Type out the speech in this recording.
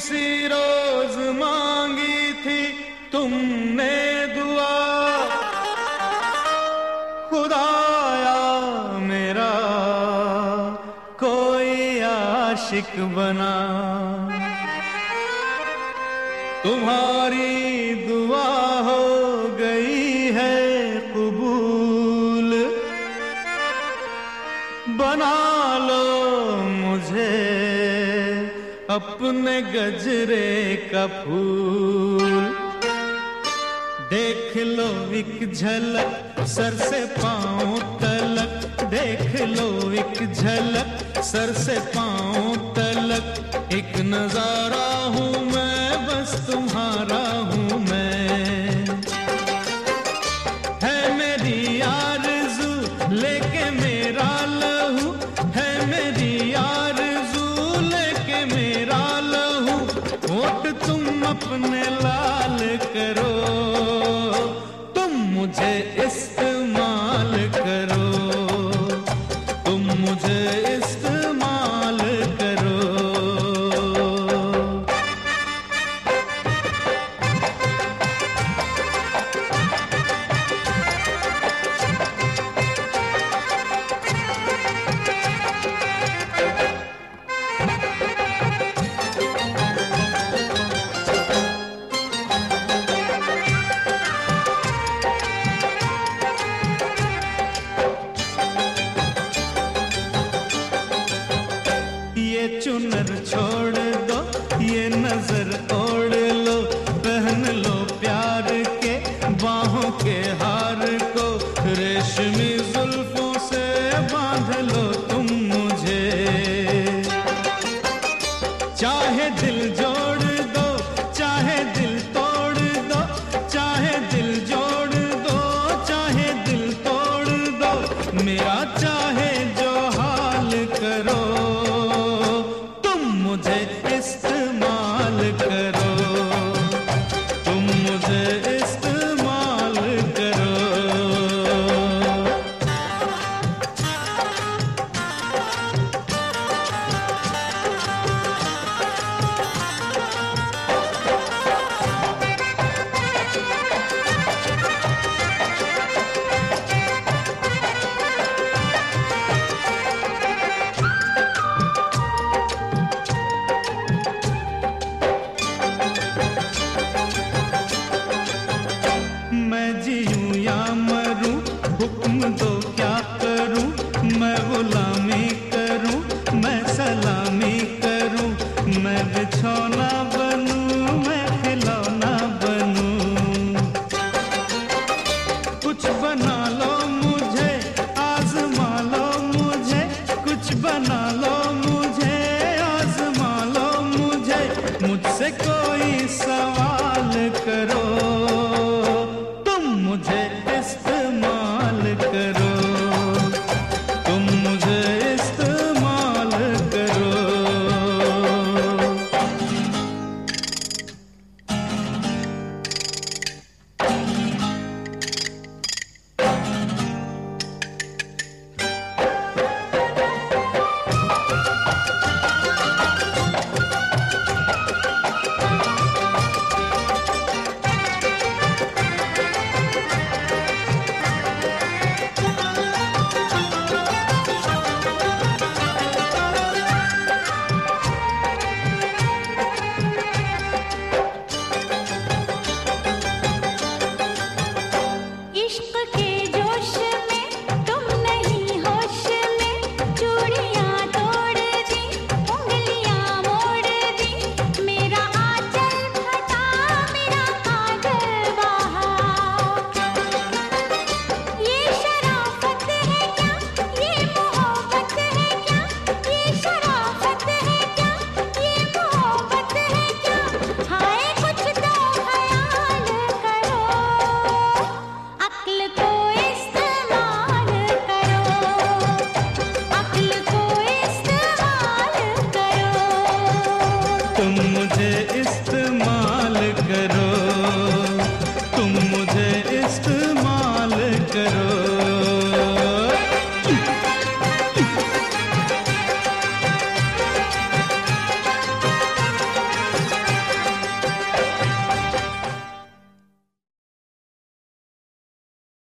किसी रोज मांगी थी तुमने दुआ। खुदाया मेरा, कोई आशिक बना। तुम्हारी दुआ हो गई है कबूल। बना अपने गजरे का फूल। देख लो एक झलक, सर से पाँव तलक। देख लो एक झलक, सर से पाँव तलक। एक नज़ारा हूँ अपने लाल करो। तुम मुझे इस्तेमाल करो। तुम मुझे चुनर छोड़ दो, ये नज़र ओढ़ लो। पहन लो प्यार के बाहों के हार को। रेशमी जुल्फों से बाँध लो तुम मुझे। चाहे दिल जोड़ दो, चाहे दिल तोड़ दो, चाहे दिल जोड़ दो, चाहे दिल तोड़ दो। मेरा चाहे जीव करो